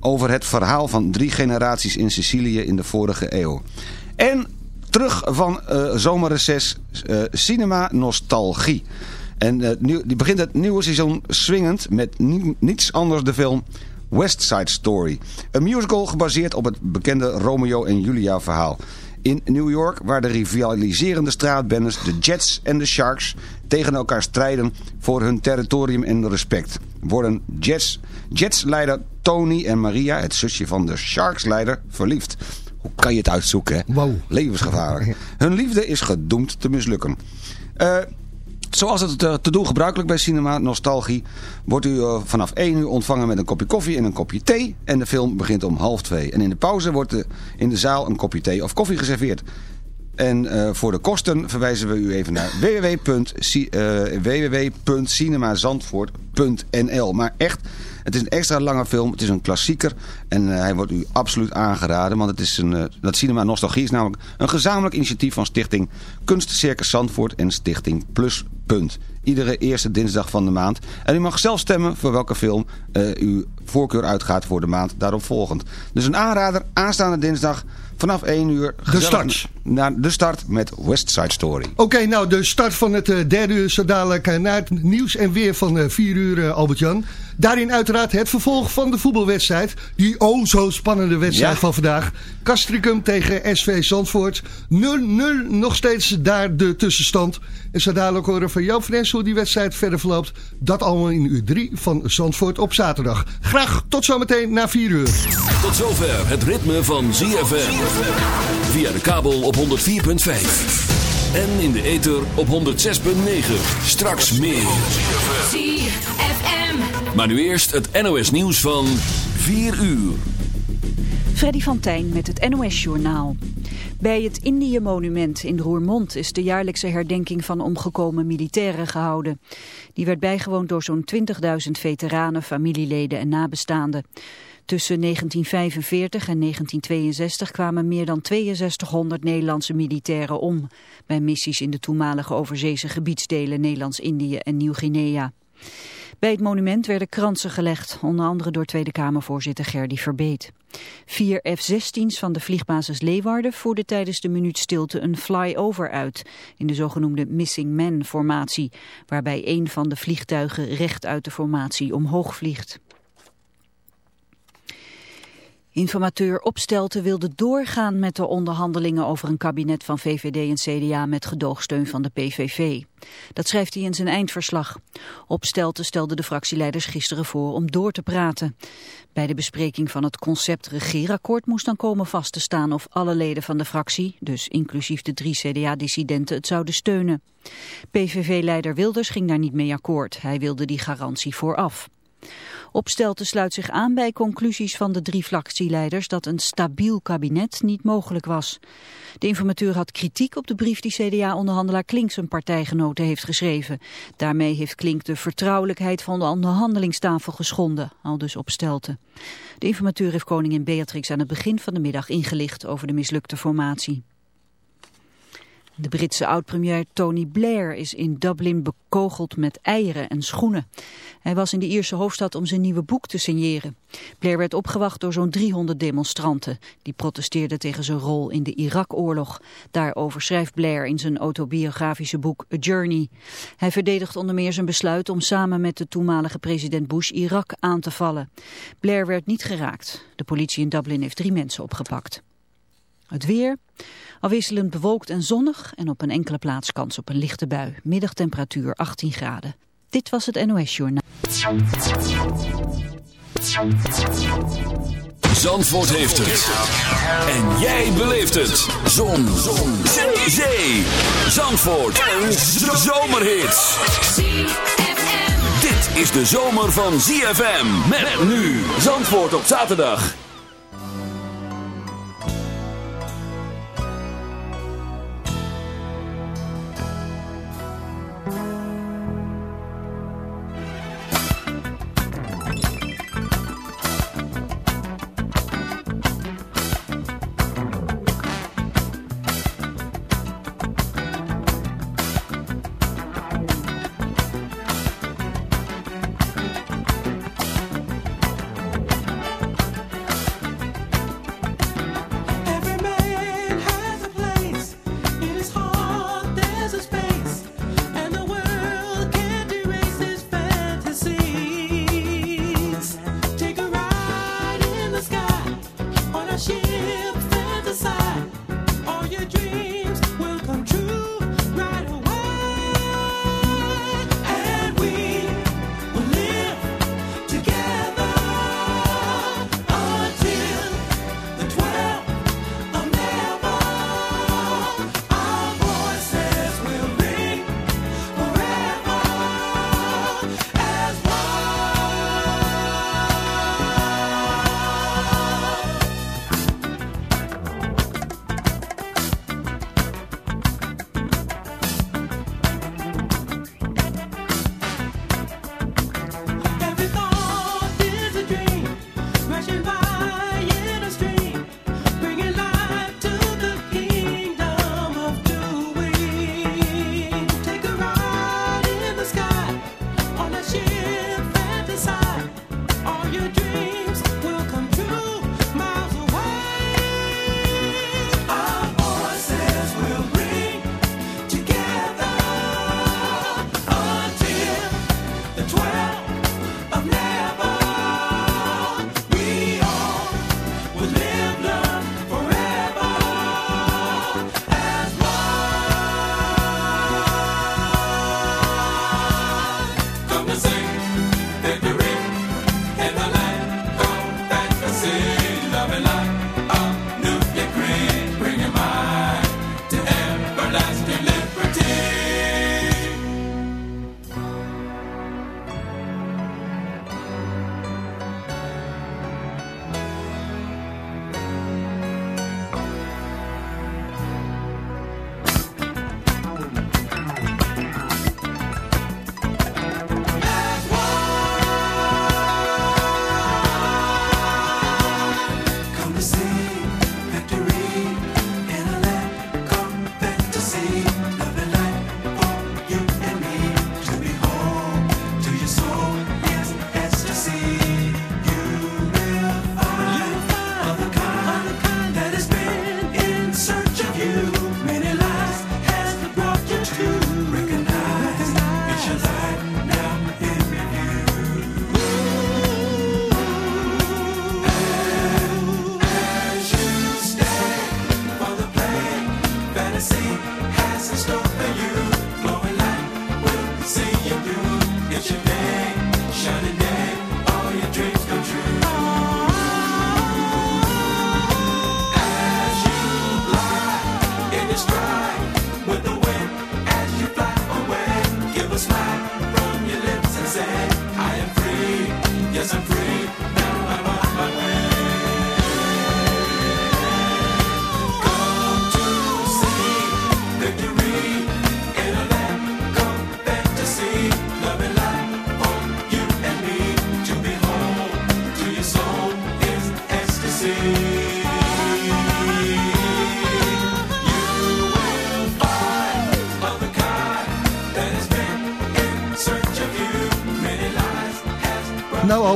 over het verhaal van drie generaties in Sicilië in de vorige eeuw. En terug van uh, zomerreces uh, Cinema Nostalgie. En uh, nu, die begint het nieuwe seizoen swingend met niets anders de film West Side Story. Een musical gebaseerd op het bekende Romeo en Julia verhaal. In New York, waar de rivaliserende straatbendes, de Jets en de Sharks tegen elkaar strijden voor hun territorium en respect. Worden Jets, Jets-leider Tony en Maria, het zusje van de Sharks-leider, verliefd. Hoe kan je het uitzoeken, hè? Wow. Levensgevaarlijk. Hun liefde is gedoemd te mislukken. Uh, Zoals het eh, te doen gebruikelijk bij Cinema Nostalgie... wordt u uh, vanaf 1 uur ontvangen met een kopje koffie en een kopje thee. En de film begint om half 2. En in de pauze wordt de, in de zaal een kopje thee of koffie geserveerd. En uh, voor de kosten verwijzen we u even naar www.cinemazandvoort.nl. Maar echt, het is een extra lange film. Het is een klassieker. En uh, hij wordt u absoluut aangeraden. Want het is een, dat Cinema Nostalgie is namelijk een gezamenlijk initiatief van Stichting Kunstcircus Zandvoort en Stichting Plus. Punt. Iedere eerste dinsdag van de maand. En u mag zelf stemmen voor welke film uh, uw voorkeur uitgaat voor de maand daarop volgend. Dus een aanrader aanstaande dinsdag vanaf 1 uur. De start. Naar de start met West Side Story. Oké, okay, nou de start van het uh, derde uur zo dadelijk uh, naar het nieuws en weer van uh, 4 uur Albert-Jan. Daarin uiteraard het vervolg van de voetbalwedstrijd. Die oh zo spannende wedstrijd ja. van vandaag. Castricum tegen SV Zandvoort. 0-0 nog steeds daar de tussenstand. En zo dadelijk horen van Joop Fres hoe die wedstrijd verder verloopt. Dat allemaal in uur 3 van Zandvoort op zaterdag. Graag tot zometeen na 4 uur. Tot zover het ritme van ZFM. Via de kabel op 104.5. En in de ether op 106.9. Straks meer. ZFM. Maar nu eerst het NOS nieuws van 4 uur. Freddy van Tijn met het NOS Journaal. Bij het Indië-monument in Roermond is de jaarlijkse herdenking van omgekomen militairen gehouden. Die werd bijgewoond door zo'n 20.000 veteranen, familieleden en nabestaanden. Tussen 1945 en 1962 kwamen meer dan 6200 Nederlandse militairen om... bij missies in de toenmalige overzeese gebiedsdelen Nederlands-Indië en Nieuw-Guinea. Bij het monument werden kransen gelegd, onder andere door Tweede Kamervoorzitter Gerdy Verbeet. Vier F-16's van de vliegbasis Leeuwarden voerden tijdens de minuut stilte een flyover uit, in de zogenoemde Missing Man-formatie, waarbij een van de vliegtuigen recht uit de formatie omhoog vliegt. Informateur Opstelten wilde doorgaan met de onderhandelingen over een kabinet van VVD en CDA met gedoogsteun van de PVV. Dat schrijft hij in zijn eindverslag. Opstelten stelde de fractieleiders gisteren voor om door te praten. Bij de bespreking van het concept regeerakkoord moest dan komen vast te staan of alle leden van de fractie, dus inclusief de drie CDA-dissidenten, het zouden steunen. PVV-leider Wilders ging daar niet mee akkoord. Hij wilde die garantie vooraf. Opstelten sluit zich aan bij conclusies van de drie fractieleiders dat een stabiel kabinet niet mogelijk was. De informateur had kritiek op de brief die CDA-onderhandelaar Klink zijn partijgenoten heeft geschreven. Daarmee heeft Klink de vertrouwelijkheid van de onderhandelingstafel geschonden, al dus Opstelten. De informateur heeft koningin Beatrix aan het begin van de middag ingelicht over de mislukte formatie. De Britse oud-premier Tony Blair is in Dublin bekogeld met eieren en schoenen. Hij was in de Ierse hoofdstad om zijn nieuwe boek te signeren. Blair werd opgewacht door zo'n 300 demonstranten. Die protesteerden tegen zijn rol in de Irak-oorlog. Daarover schrijft Blair in zijn autobiografische boek A Journey. Hij verdedigt onder meer zijn besluit om samen met de toenmalige president Bush Irak aan te vallen. Blair werd niet geraakt. De politie in Dublin heeft drie mensen opgepakt. Het weer... Afwisselend bewolkt en zonnig en op een enkele plaats kans op een lichte bui. Middagtemperatuur 18 graden. Dit was het NOS Journaal. Zandvoort heeft het. En jij beleeft het. Zon. Zon. Zee. Zandvoort. Een zomerhit. Dit is de zomer van ZFM. Met nu. Zandvoort op zaterdag.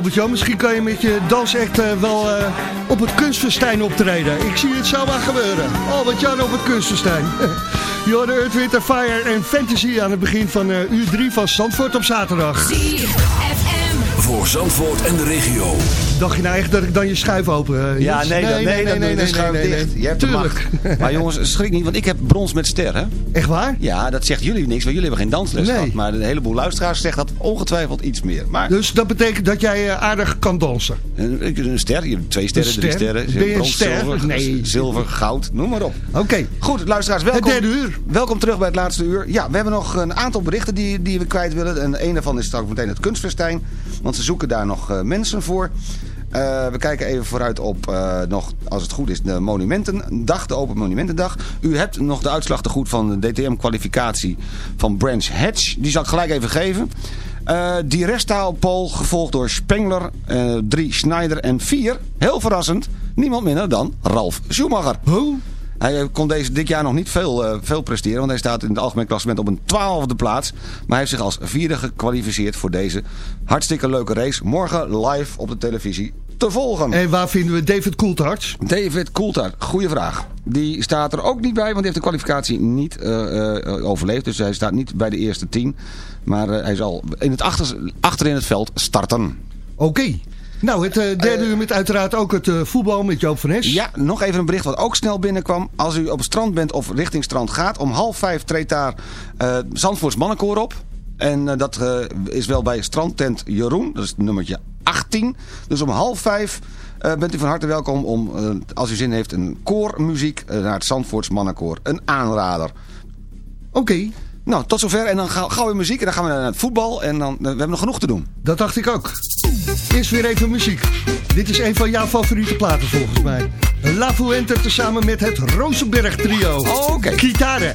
Albert-Jan, misschien kan je met je dansact uh, wel uh, op het kunstfestijn optreden. Ik zie het zo maar gebeuren. Albert-Jan op het kunstfestijn. Je hoorde Earth, Winter, Fire en Fantasy aan het begin van uh, uur 3 van Zandvoort op zaterdag. Voor Zandvoort en de regio. Dacht je nou echt dat ik dan je schuif open... Uh, ja, nee, nee, nee, nee, nee, nee, nee, nee, dicht. Je hebt Tuurlijk. Maar jongens, schrik niet, want ik heb brons met ster, hè? Echt waar? Ja, dat zegt jullie niks, want jullie hebben geen dansles nee. gehad. Maar een heleboel luisteraars zegt dat ongetwijfeld iets meer. Maar... Dus dat betekent dat jij uh, aardig kan dansen? Een, een ster, je hebt twee sterren, ster? drie sterren. Ben je brons, ster? Zilver, nee. zilver, goud, noem maar op. Oké. Okay. Goed, luisteraars, welkom. Het derde uur. Welkom terug bij het laatste uur. Ja, we hebben nog een aantal berichten die, die we kwijt willen. En een daarvan is straks meteen het kunstfestijn. Want ze zoeken daar nog uh, mensen voor. Uh, we kijken even vooruit op uh, nog, als het goed is, de Monumentendag, de Open Monumentendag. U hebt nog de uitslag te goed van de DTM-kwalificatie van Branch Hatch. Die zal ik gelijk even geven. Uh, die restaalpool gevolgd door Spengler, 3 Schneider en 4, heel verrassend, niemand minder dan Ralf Schumacher. Hoe? Hij kon deze, dit jaar nog niet veel, uh, veel presteren. Want hij staat in het algemeen klassement op een twaalfde plaats. Maar hij heeft zich als vierde gekwalificeerd voor deze hartstikke leuke race. Morgen live op de televisie te volgen. En waar vinden we David Coulthard? David Coulthard, goede vraag. Die staat er ook niet bij, want hij heeft de kwalificatie niet uh, uh, overleefd. Dus hij staat niet bij de eerste tien. Maar hij zal in het achter, achterin het veld starten. Oké. Okay. Nou, het uh, derde uh, uur met uiteraard ook het uh, voetbal met Joop van Nes. Ja, nog even een bericht wat ook snel binnenkwam. Als u op het strand bent of richting strand gaat, om half vijf treedt daar Zandvoorts mannenkoor op. En dat is wel bij strandtent Jeroen, dat is nummertje 18. Dus om half vijf bent u van harte welkom om, als u zin heeft, een koormuziek naar het Zandvoorts mannenkoor. Een aanrader. Oké. Okay. Nou, tot zover. En dan gaan we weer muziek en dan gaan we naar het voetbal. En dan, we hebben nog genoeg te doen. Dat dacht ik ook. Eerst weer even muziek. Dit is een van jouw favoriete platen volgens mij. La Fuente tezamen met het Rosenberg trio. Oh, oké. Okay. Gitaren.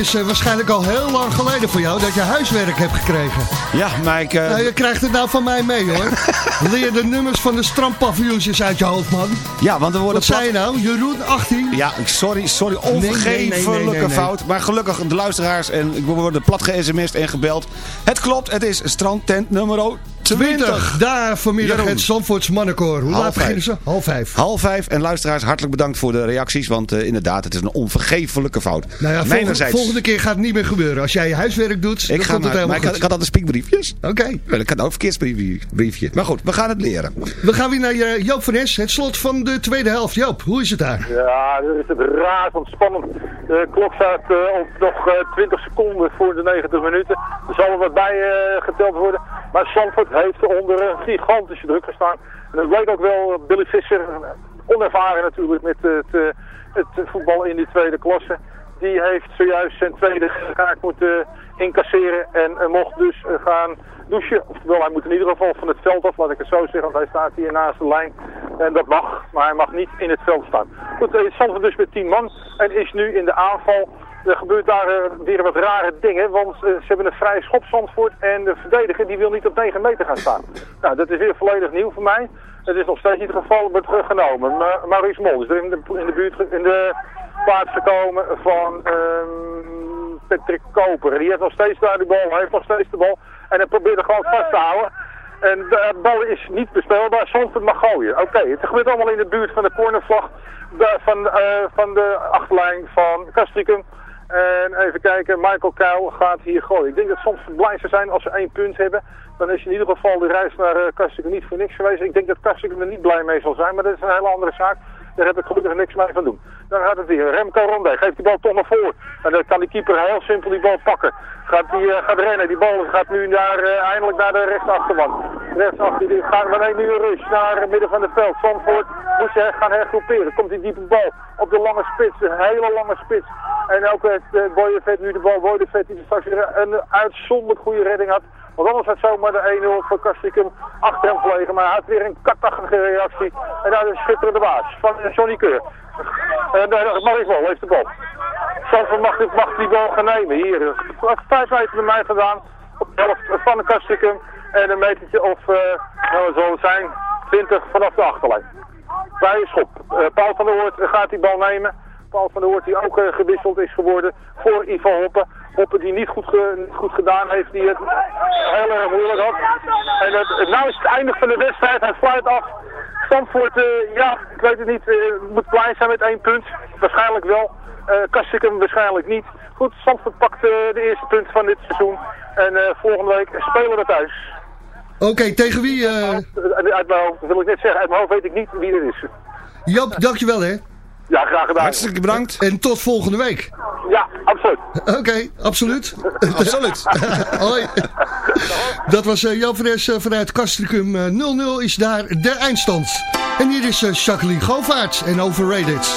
Is uh, waarschijnlijk al heel lang geleden voor jou dat je huiswerk hebt gekregen. Ja, maar ik... Uh... Nou, je krijgt het nou van mij mee hoor. Leer de nummers van de strandpaviljoens uit je hoofd, man. Ja, want er worden... Wat zei je nou? Jeroen, 18? Ja, sorry, sorry, onvergeeflijke nee, nee, nee, fout. Maar gelukkig de luisteraars en ik word plat ge-sms'd en gebeld. Het klopt, het is strandtent nummer 20. Daar vanmiddag Jeroen. het Zandvoorts mannenkoor. Hoe laat beginnen ze? Half vijf. Half vijf. En luisteraars, hartelijk bedankt voor de reacties. Want uh, inderdaad, het is een onvergeeflijke fout. Nou ja, volgende, volgende keer gaat het niet meer gebeuren. Als jij je huiswerk doet, ik ga het maar ik had, ik had altijd spiekbriefjes. Oké. Okay. Ik had ook verkeersbriefje. Maar goed, we gaan het leren. We gaan weer naar uh, Joop van Es. Het slot van de tweede helft. Joop, hoe is het daar? Ja, dat is het razend spannend. De klok staat uh, op nog 20 seconden voor de 90 minuten. Er zal er wat bij geteld worden. Maar Zandvoort heeft onder een gigantische druk gestaan. En dat bleek ook wel Billy Visser, onervaren natuurlijk met het, eh, het voetbal in die tweede klasse. Die heeft zojuist zijn tweede kaart moeten incasseren en mocht dus eh, gaan douchen. Oftewel, hij moet in ieder geval van het veld af, laat ik het zo zeggen, want hij staat hier naast de lijn. En dat mag, maar hij mag niet in het veld staan. Goed, Zandvoort dus met 10 man en is nu in de aanval er gebeurt daar weer wat rare dingen, want ze hebben een vrij schop Zandvoort en de verdediger die wil niet op 9 meter gaan staan. Nou, dat is weer volledig nieuw voor mij. Het is nog steeds niet het geval, wordt teruggenomen. Maar Maurice is er in de, in de buurt, in de plaats gekomen van um, Patrick Koper. Die heeft nog steeds daar de bal, heeft nog steeds de bal en hij probeert er gewoon vast te houden. En de bal is niet bespeelbaar, Zandvoort mag gooien. Oké, het gebeurt allemaal in de buurt van de cornervlag van, uh, van de achterlijn van Castricum. En even kijken, Michael Kuil gaat hier gooien. Ik denk dat soms blij zou zijn als ze één punt hebben. Dan is in ieder geval de reis naar uh, niet voor niks geweest. Ik denk dat Kastikum er niet blij mee zal zijn, maar dat is een hele andere zaak. Daar heb ik gelukkig niks mee van doen. Dan gaat het weer. Remco Ronde geeft die bal toch naar voor. En dan kan die keeper heel simpel die bal pakken. Gaat, die, uh, gaat rennen. Die bal gaat nu naar, uh, eindelijk naar de rechtsachterwand. Rechtsachter. Die gaat meteen nu een naar het midden van het veld. Zandvoort moet ze gaan hergroeperen. Komt die diepe bal op de lange spits. Een hele lange spits. En ook het uh, nu de bal. Boyevet die straks een uitzonderlijk goede redding had. Want anders had zomaar de 1-0 voor Kastikum achter hem gelegen. Maar hij had weer een katachtige reactie. En daar is een schitterende baas van Johnny Keur. Uh, Marisol heeft de bal. Zandvoort mag, mag die bal gaan nemen. Hier, vijf meter bij mij gedaan. Op de helft van de. En een metertje of, uh, nou het zijn, 20 vanaf de achterlijn. Vrije schop. Uh, Paul van der Hoort gaat die bal nemen. Paul van der Hoort die ook uh, gewisseld is geworden voor Ivan Hoppen. Hoppen die niet goed, ge, niet goed gedaan heeft, die het heel erg moeilijk had. En het, het, nou is het einde van de wedstrijd, hij sluit af. Stamford, uh, ja, ik weet het niet, uh, moet blij zijn met één punt. Waarschijnlijk wel. Uh, Kastikum waarschijnlijk niet. Goed, Stamford pakt de eerste punt van dit seizoen. En volgende week spelen we thuis. Oké, tegen wie? Uit mijn hoofd, wil ik net zeggen, uit mijn hoofd weet ik niet wie het is. Joop, dankjewel hè. Ja, graag gedaan. Hartstikke bedankt. En tot volgende week. Ja, absoluut. Oké, absoluut. absoluut. Hoi. Dat was uh, Jan Fres uh, vanuit Castricum. 0-0 is daar de eindstand. En hier is uh, Jacqueline Govaert en Overrated.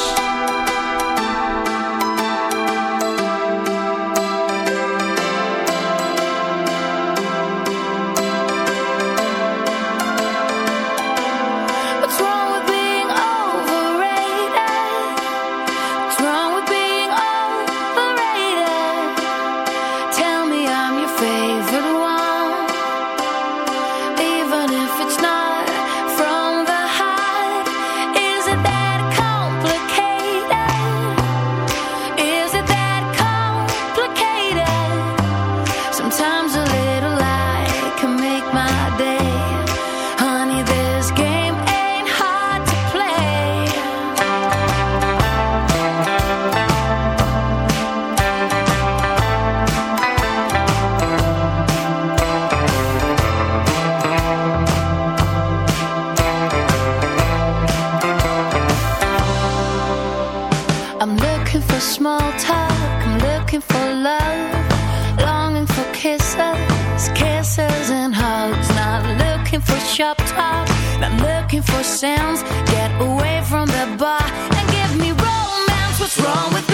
shop top. Not looking for sounds. Get away from the bar and give me romance. What's wrong with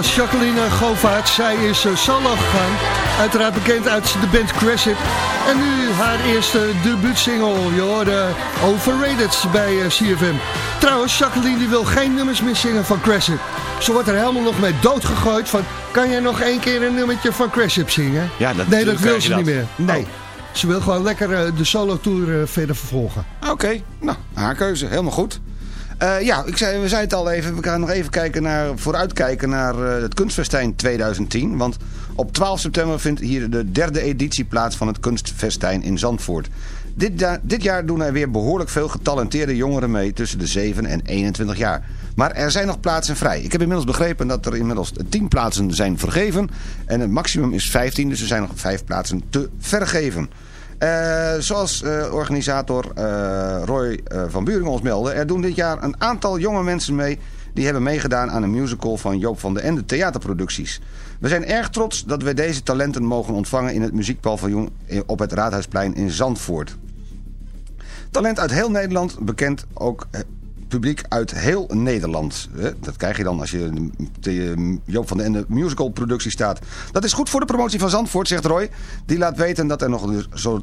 Ja, Jacqueline Govaert, zij is solo gegaan. Uiteraard bekend uit de band Crescent. En nu haar eerste debuutsingle, je hoorde Overrated bij eh, CFM. Trouwens, Jacqueline die wil geen nummers meer zingen van Crescent. Ze wordt er helemaal nog mee doodgegooid van... kan jij nog één keer een nummertje van Crescent zingen? Ja, dat, nee, dat wil ze niet meer. Nee. Oh. Ze wil gewoon lekker uh, de solo-tour verder vervolgen. Oké, okay. nou, haar keuze. Helemaal goed. Uh, ja, ik zei, we zeiden het al even. We gaan nog even kijken naar, vooruitkijken naar uh, het Kunstfestijn 2010. Want op 12 september vindt hier de derde editie plaats van het Kunstfestijn in Zandvoort. Dit, dit jaar doen er weer behoorlijk veel getalenteerde jongeren mee tussen de 7 en 21 jaar. Maar er zijn nog plaatsen vrij. Ik heb inmiddels begrepen dat er inmiddels 10 plaatsen zijn vergeven. En het maximum is 15, dus er zijn nog 5 plaatsen te vergeven. Uh, zoals uh, organisator uh, Roy van Buring ons meldde... er doen dit jaar een aantal jonge mensen mee... die hebben meegedaan aan een musical van Joop van den Ende theaterproducties. We zijn erg trots dat we deze talenten mogen ontvangen... in het muziekpaviljoen op het Raadhuisplein in Zandvoort. Talent uit heel Nederland, bekend ook publiek uit heel Nederland. Dat krijg je dan als je de Joop van den Ende musical productie staat. Dat is goed voor de promotie van Zandvoort, zegt Roy. Die laat weten dat er nog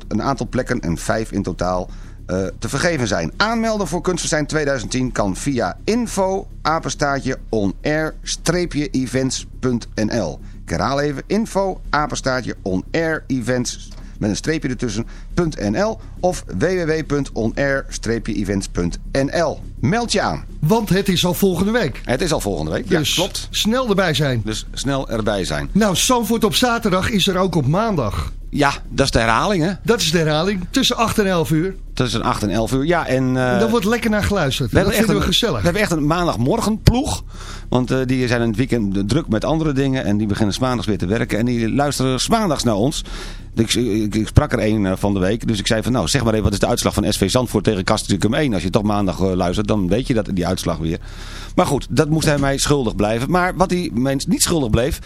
een aantal plekken, en vijf in totaal, uh, te vergeven zijn. Aanmelden voor Kunstfestijn 2010 kan via info apenstaatje onair-events.nl. Ik herhaal even info apenstaatje onair-events.nl met een streepje ertussen.nl of www.onair-events.nl. Meld je aan. Want het is al volgende week. Het is al volgende week, dus ja, klopt. snel erbij zijn. Dus snel erbij zijn. Nou, Zandvoort op zaterdag is er ook op maandag. Ja, dat is de herhaling, hè? Dat is de herhaling. Tussen 8 en 11 uur. Tussen 8 en 11 uur, ja. En, uh, Daar wordt lekker naar geluisterd. We dat vinden we gezellig. We hebben echt een maandagmorgen ploeg. Want uh, die zijn in het weekend druk met andere dingen. En die beginnen maandags weer te werken. En die luisteren maandags naar ons. Ik, ik, ik, sprak er een eh, van de week. Dus ik zei van nou zeg maar even wat is de uitslag van SV Zandvoort tegen Castricum 1. Als je toch maandag uh, luistert dan weet je dat, die uitslag weer. Maar goed, dat moest hij mij schuldig blijven. Maar wat hij mij niet schuldig bleef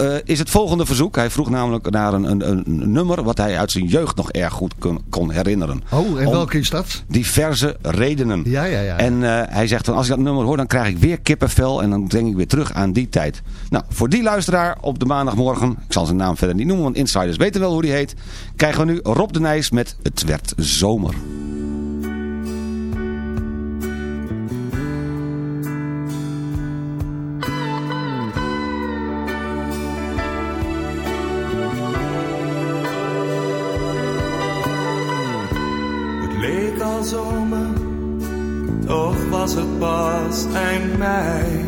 uh, is het volgende verzoek. Hij vroeg namelijk naar een, een, een, nummer wat hij uit zijn jeugd nog erg goed kon, kon herinneren. Oh, en welke is dat? Diverse redenen. Ja, ja, ja. En hij zegt van als ik dat nummer hoor dan krijg ik weer kippenvel en dan denk ik weer terug aan die tijd. Nou, voor die luisteraar op de maandagmorgen, ik zal zijn naam verder niet noemen want insiders weten wel hoe die heet krijgen we nu Rob de Nijs met Het werd zomer. Zomer, toch was het pas eind mei.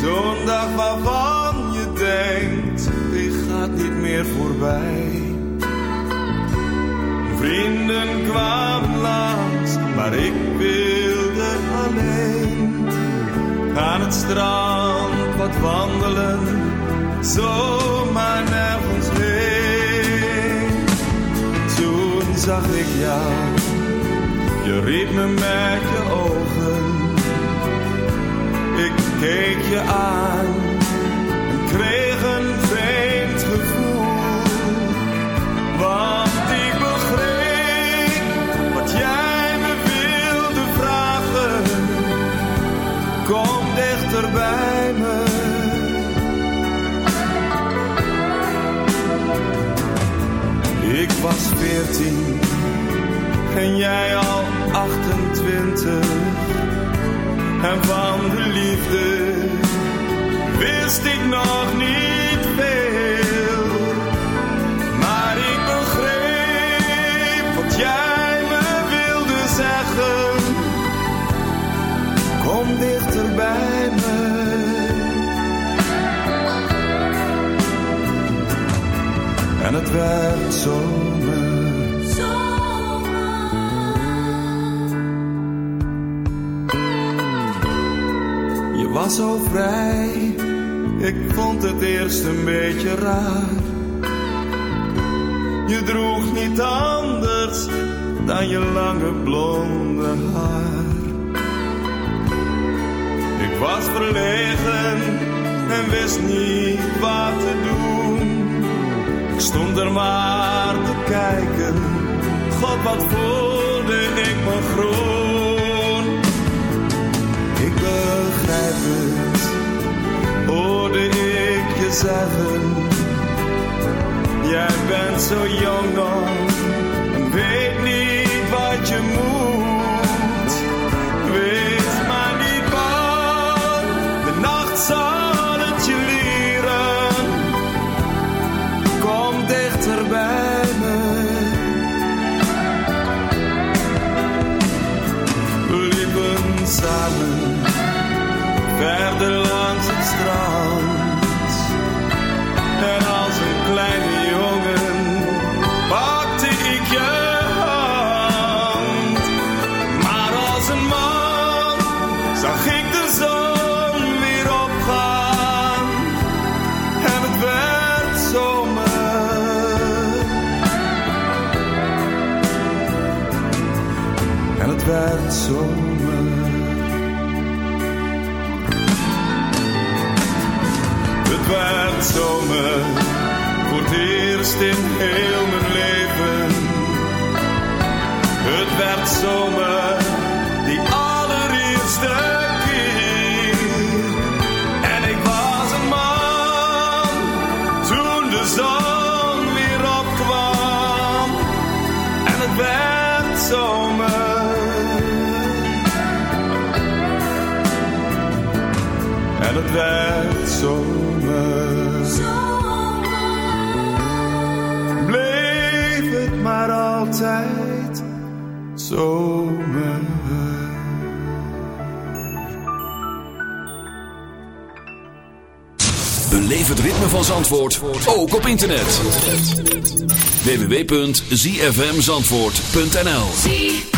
Zo'n dag waarvan je denkt niet meer voorbij. Vrienden kwamen langs, maar ik wilde alleen. Aan het strand wat wandelen, zomaar nergens heen. Toen zag ik jou, je riep me met je ogen. Ik keek je aan en kreeg en wist niet wat te doen. Ik stond er maar te kijken, God wat voelde ik me groen. Ik begrijp het, hoorde ik je zeggen. Jij bent zo jong nog verder langs werd zomer, voor het eerst in heel mijn leven. Het werd zomer, die allereerste keer. En ik maar altijd zomer. Beleef het ritme van Zandvoort, ook op internet. www.zfmzandvoort.nl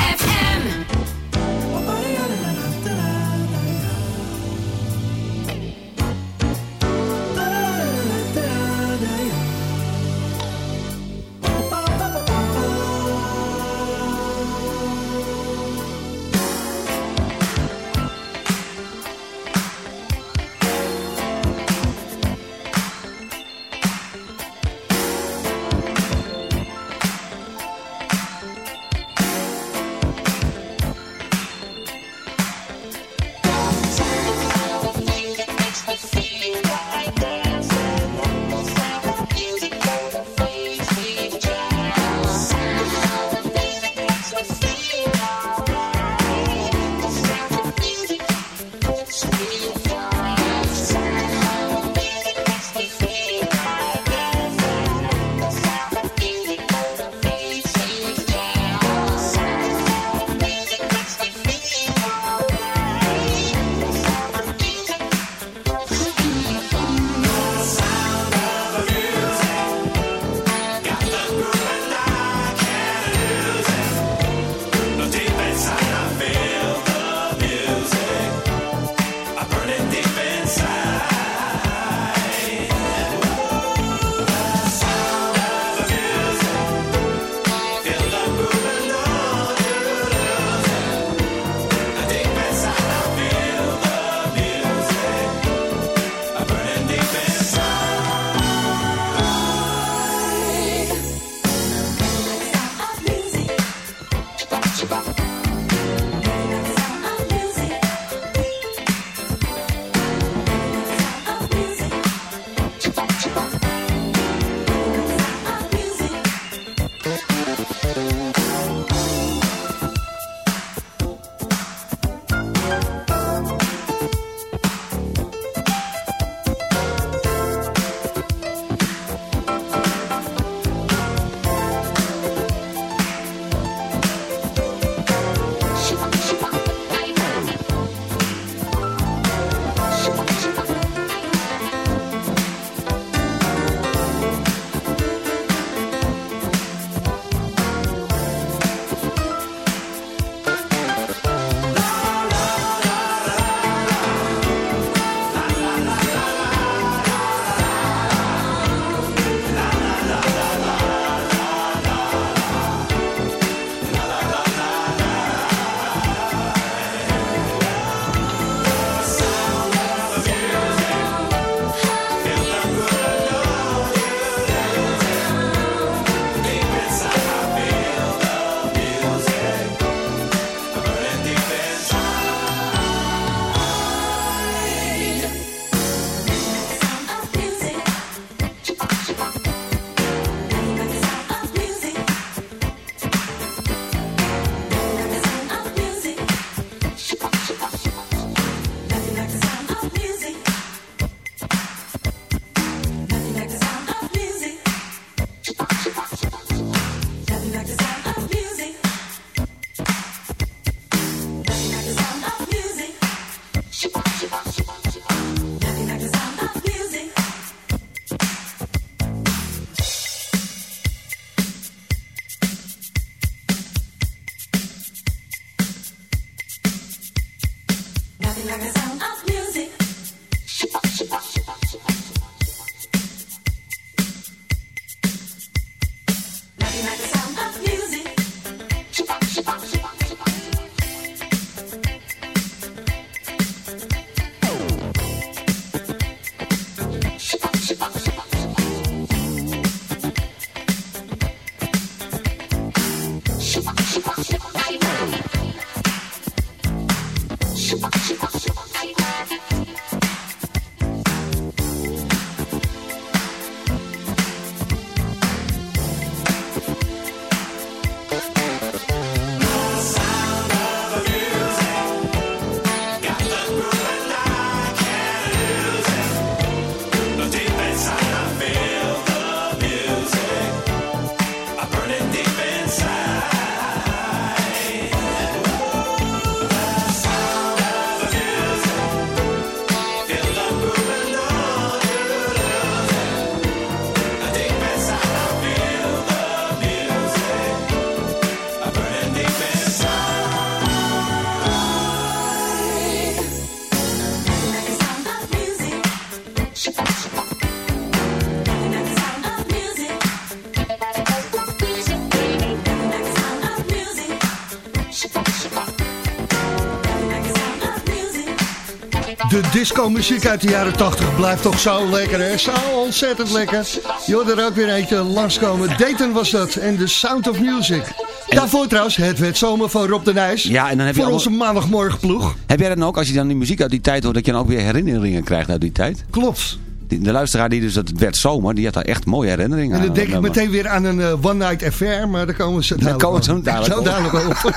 De disco-muziek uit de jaren 80 blijft toch zo lekker, hè? Zo ontzettend lekker. Je hoort er ook weer eentje langskomen. Dayton was dat en The Sound of Music. Daarvoor trouwens het werd zomer van Rob de Nijs. Ja, en dan heb je voor allemaal- onze maandagmorgenploeg. Heb jij dan ook, als je dan die muziek uit die tijd hoort, dat je dan ook weer herinneringen krijgt uit die tijd? Klopt. De luisteraar die dus dat het werd zomer, die had daar echt mooie herinneringen En aan. dan denk ik meteen weer aan een eh, One Night Affair, maar daar komen zo dadelijk komen we op. zo dadelijk Zo op. dadelijk wel op.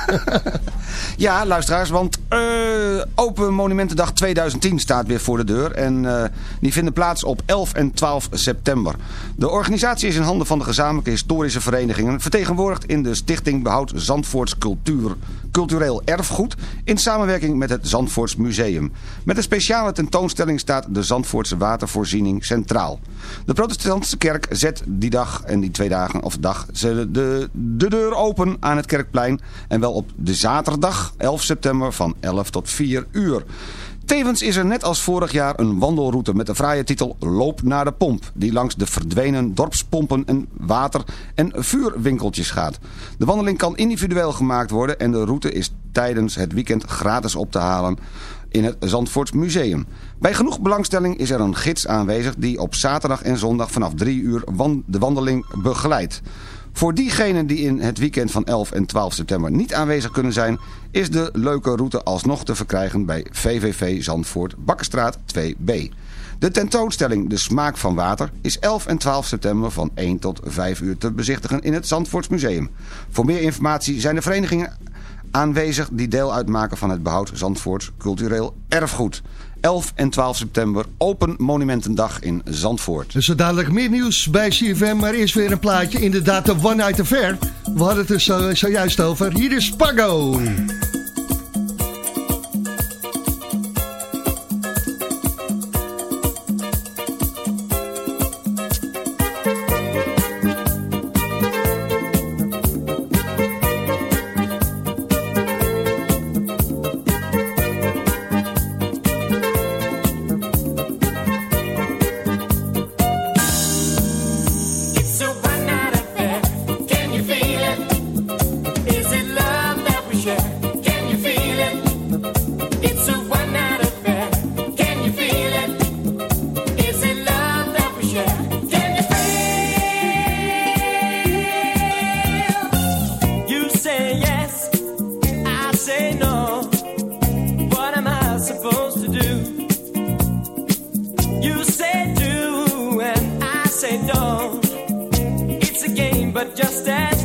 Ja, luisteraars, want eh, Monumentendag 2010 staat weer voor de deur. En eh, die vinden plaats op 11 en 12 september. De organisatie is in handen van de gezamenlijke historische verenigingen... vertegenwoordigd in de Stichting Behoud Zandvoorts Cultuur, Cultureel Erfgoed... in samenwerking met het Zandvoorts Museum. Met een speciale tentoonstelling staat de Zandvoortse watervoorziening centraal. De protestantse kerk zet die dag en die twee dagen of dag de, de deur open aan het kerkplein. En wel op de zaterdag 11 september van 11 tot 4 uur. Tevens is er net als vorig jaar een wandelroute met de fraaie titel Loop naar de pomp. Die langs de verdwenen dorpspompen en water- en vuurwinkeltjes gaat. De wandeling kan individueel gemaakt worden en de route is tijdens het weekend gratis op te halen in het Zandvoorts Museum. Bij genoeg belangstelling is er een gids aanwezig die op zaterdag en zondag vanaf 3 uur de wandeling begeleidt. Voor diegenen die in het weekend van 11 en 12 september niet aanwezig kunnen zijn... is de leuke route alsnog te verkrijgen bij VVV Zandvoort Bakkerstraat 2B. De tentoonstelling De Smaak van Water is 11 en 12 september van 1 tot 5 uur te bezichtigen in het Zandvoorts Museum. Voor meer informatie zijn de verenigingen aanwezig die deel uitmaken van het behoud Zandvoorts cultureel erfgoed. 11 en 12 september Open Monumentendag in Zandvoort. Dus dadelijk meer nieuws bij CFM, maar eerst weer een plaatje. Inderdaad, de One Night Affair. We hadden het er zo, zojuist over. Hier is Pago. but just as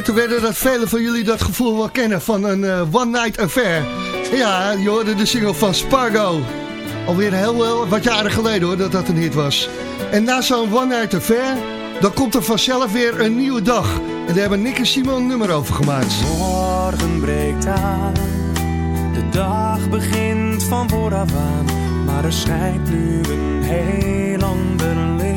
bijna te wedden dat velen van jullie dat gevoel wel kennen van een uh, one-night affair. Ja, je hoorde de single van Spargo. Alweer heel, heel wat jaren geleden hoor, dat dat een hit was. En na zo'n one-night affair, dan komt er vanzelf weer een nieuwe dag. En daar hebben Nick en Simon een nummer over gemaakt. Morgen breekt aan, de dag begint van vooraf aan. Maar er schijnt nu een heel ander licht.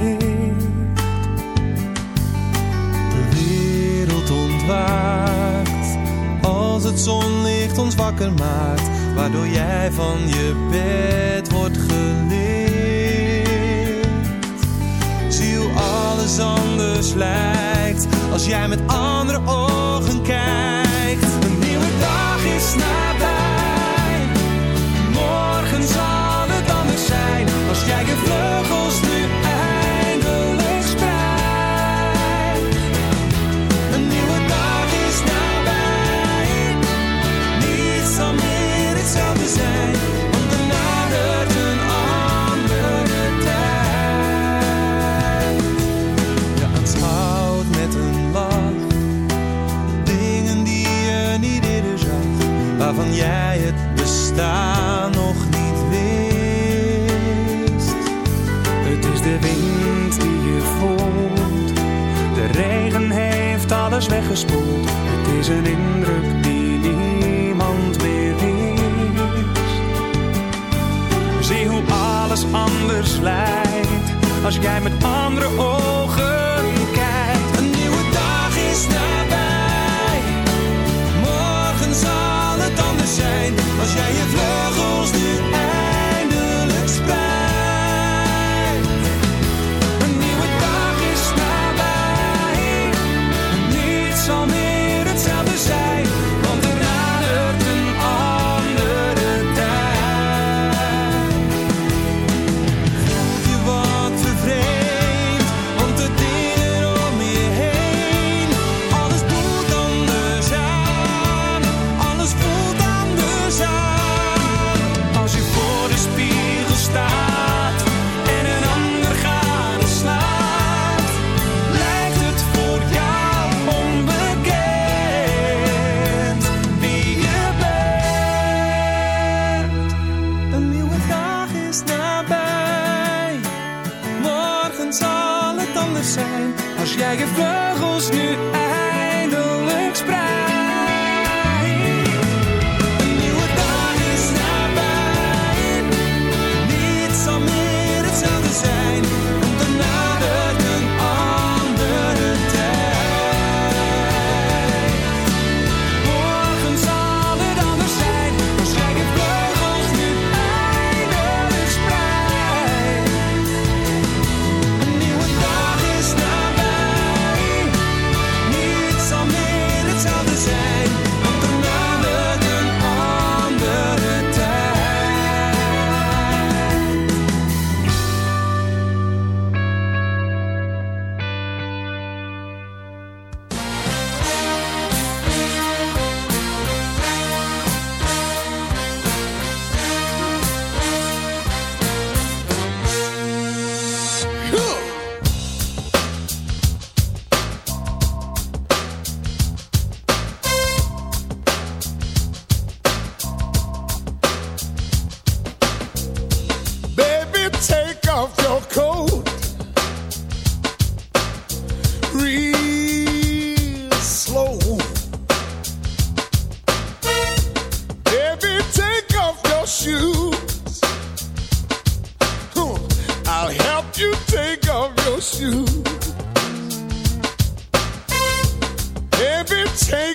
Als het zonlicht ons wakker maakt. Waardoor jij van je bed wordt geleerd. Zie hoe alles anders lijkt, als jij met andere ogen kijkt. Een nieuwe dag is nabij, bestaan nog niet wist. Het is de wind die je voelt, de regen heeft alles weggespoeld. Het is een indruk die niemand meer wist. Zie hoe alles anders lijkt als jij met andere ogen kijkt. Een nieuwe dag is nabij. Zijn. Als jij je vleugels nu your shoes. I'll help you take off your shoes. Baby, take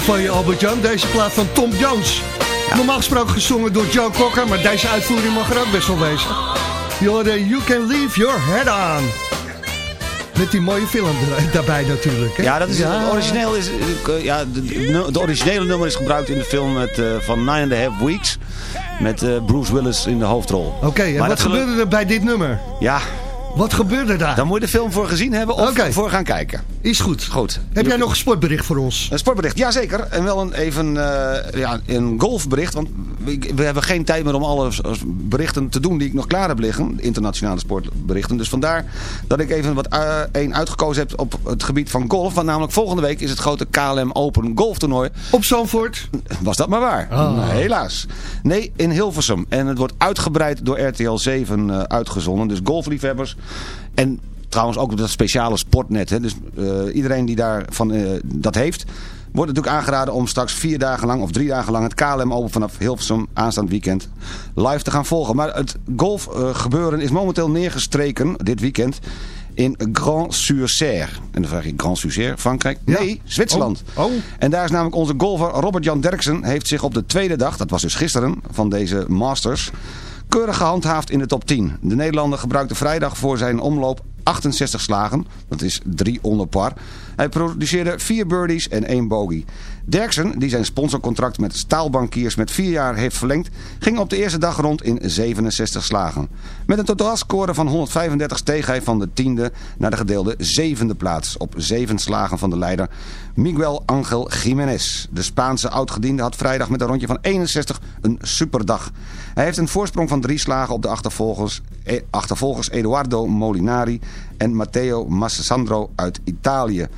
keuze van je, Albert-Jan. Deze plaat van Tom Jones. Normaal gesproken gezongen door Joe Cocker, maar deze uitvoering mag er ook best wel wezen. Je hoorde You Can Leave Your Head On. Met die mooie film er- daarbij natuurlijk. Hè? Ja, dat is, Het origineel is, eh, ja, de, originele nummer is gebruikt in de film met, eh, van Nine and a Half Weeks. Met eh, Bruce Willis in de hoofdrol. Oké, en Maar wat gebeurde er bij dit nummer? Ja, Wat gebeurde daar? dan moet je de film voor gezien hebben of voor gaan kijken. Is goed. Goed. Heb jij nog een sportbericht voor ons? Een sportbericht, jazeker. En wel een, even eh, ja, een golfbericht. Want we, we hebben geen tijd meer om alle berichten te doen die ik nog klaar heb liggen. Internationale sportberichten. Dus vandaar dat ik even wat eh, één uitgekozen heb op het gebied van golf. Want namelijk volgende week is het grote KLM Open golftoernooi. Op Zandvoort? Was dat maar waar? Oh. Nou, helaas. Nee, in Hilversum. En het wordt uitgebreid door RTL 7 eh, uitgezonden. Dus golfliefhebbers. En trouwens ook op dat speciale sportnet. Hè. Dus eh, iedereen die daarvan eh, dat heeft... Wordt natuurlijk aangeraden om straks vier dagen lang of drie dagen lang het KLM Open vanaf Hilversum aanstaand weekend live te gaan volgen. Maar het golfgebeuren gebeuren is momenteel neergestreken dit weekend in Grand-sur-Serre. En dan vraag je Grand-sur-Serre, Frankrijk? Ja. Nee, Zwitserland. Oh. Oh. En daar is namelijk onze golfer Robert-Jan Derksen heeft zich op de tweede dag, dat was dus gisteren, van deze Masters, keurig gehandhaafd in de top 10. De Nederlander gebruikte vrijdag voor zijn omloop 68 slagen, dat is 3 onder par. Hij produceerde 4 birdies en 1 bogey. Derksen, die zijn sponsorcontract met Staalbankiers met 4 jaar heeft verlengd, ging op de eerste dag rond in 67 slagen. Met een totaalscore van 135 steeg hij van de tiende naar de gedeelde zevende plaats. Op 7 slagen van de leider Miguel Angel Jiménez. De Spaanse oudgediende had vrijdag met een rondje van 61 een superdag. Hij heeft een voorsprong van 3 slagen op de achtervolgers, eh, Eduardo Molinari en Matteo Massandro uit Italië.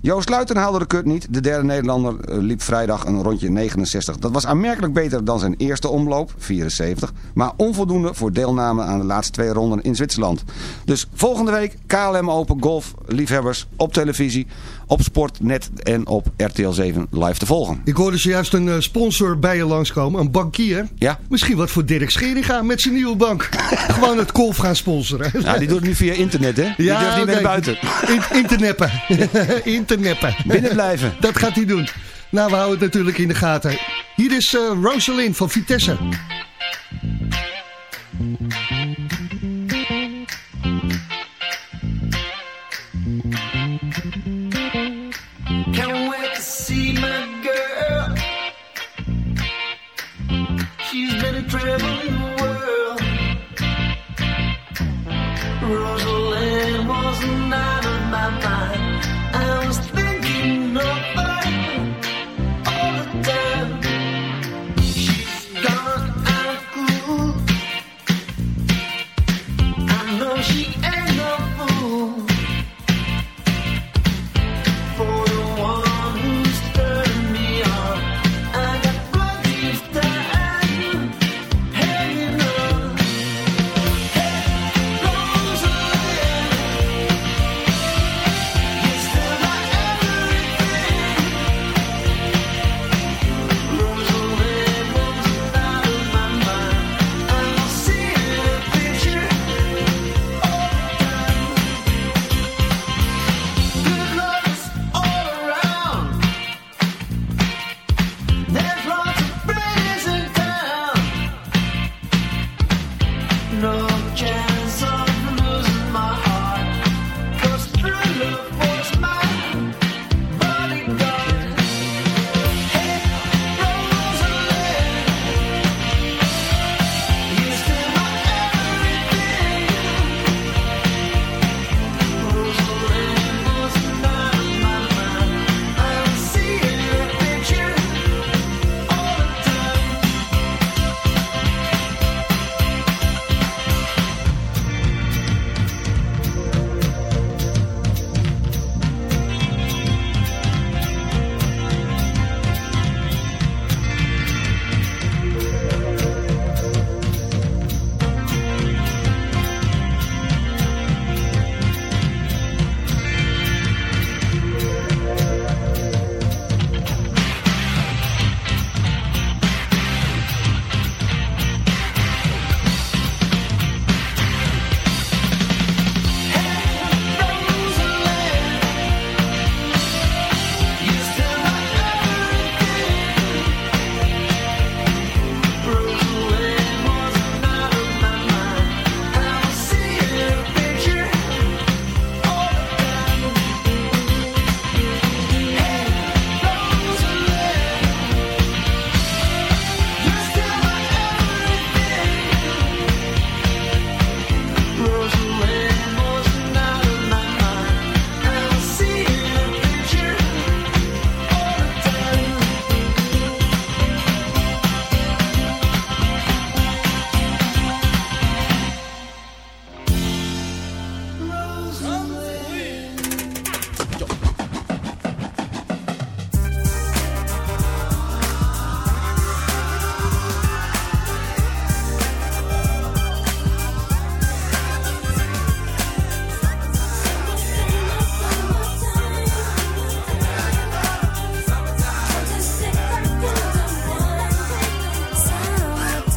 Joost Luiten haalde de kut niet. De derde Nederlander eh, liep vrijdag een rondje 69. Dat was aanmerkelijk beter dan zijn eerste omloop, 74. Maar onvoldoende voor deelname aan de laatste twee ronden in Zwitserland. Dus volgende week KLM Open Golf liefhebbers op televisie, op Sportnet en op RTL 7 live te volgen. Ik hoorde zojuist een eh, sponsor bij je langskomen, een bankier. Ja. Misschien wat voor Dirk Scheringa met zijn nieuwe bank. Gewoon het golf gaan sponsoren. Ja, die doet het nu via internet, hè? Die durft niet meer buiten. In, interneppen. interneppen. Binnen blijven. Dat gaat hij doen. Nou, we houden het natuurlijk in de gaten. Hier is eh Rosalind van Vitesse.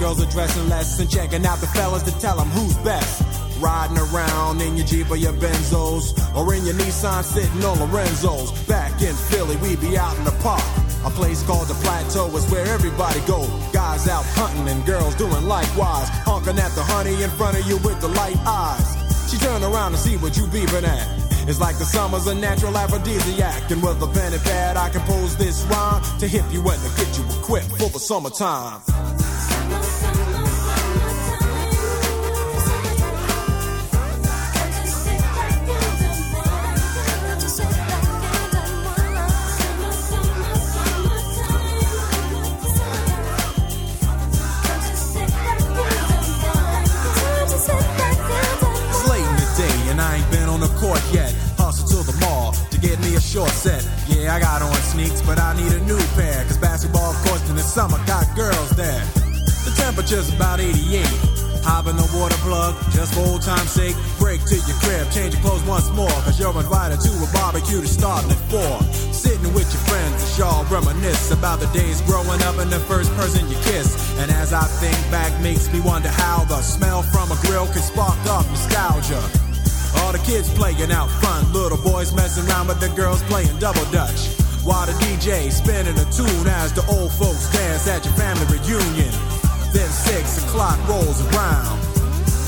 Girls are dressing less and checking out the fellas to tell them who's best. Riding around in your Jeep or your Benzos or in your Nissan sitting on Lorenzo's. Back in Philly, we be out in the park. A place called the Plateau is where everybody go. Guys out hunting and girls doing likewise. Honking at the honey in front of you with the light eyes. She turn around to see what you beeping at. It's like the summer's a natural aphrodisiac. And with a pen and pad, I compose this rhyme to hip you and to get you equipped for the summertime. Girls there. The temperature's about 88. Hop in the water plug, just for old time's sake. Break to your crib, change your clothes once more. Cause you're invited to a barbecue to starting at 4. Sitting with your friends, as y'all reminisce about the days growing up and the first person you kiss. And as I think back, makes me wonder how the smell from a grill can spark up nostalgia. All the kids playing out front, little boys messing around with the girls playing double dutch. While the DJ spinning a tune as the old folks dance at your family reunion. Then six o'clock rolls around.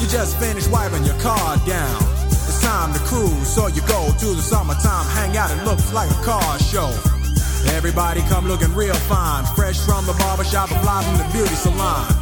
You just finished wiping your car down. It's time to cruise, so you go to the summertime hangout. It looks like a car show. Everybody come looking real fine, fresh from the barbershop fly from the beauty salon.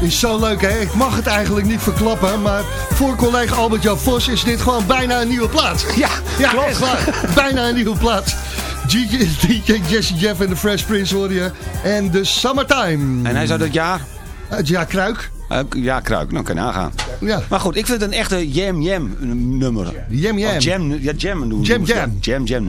Is zo leuk, hè? Ik mag het eigenlijk niet verklappen, maar voor collega Albert-Jan Vos is dit gewoon bijna een nieuwe plaats. Ja, Ja, klopt. echt bijna een nieuwe plaats. DJ, DJ Jesse Jeff en de Fresh Prince hoor je. En de Summertime. En hij zou dat jaar... Het jaar Kruik. eh, ja, kruik, nou kan je nagaan. Ja, Maar goed, ik vind het een echte jam-jam nummer. Jam Jam. Of jam, ja, jam doen. Jam noemen ze Jam. dat. Jam Jam nummer.